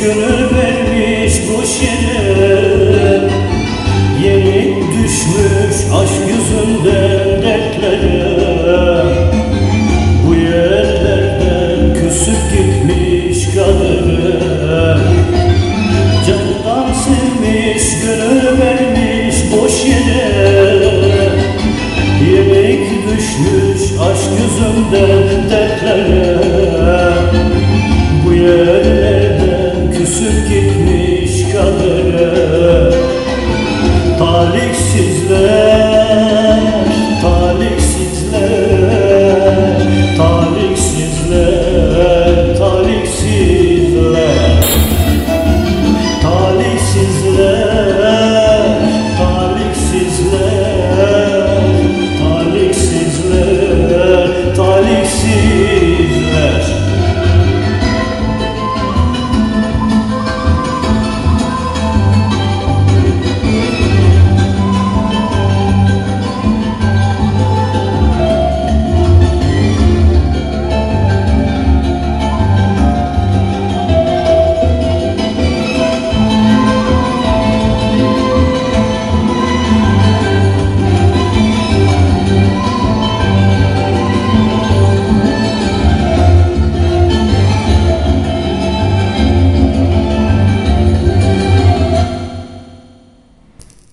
gönül vermiş boş yere Yenik düşmüş aşk yüzünden dertlere. Bu yerlerden küsüp gitmiş kadere. Candan sevmiş gönül vermiş boş yere Yenik düşmüş aşk yüzünden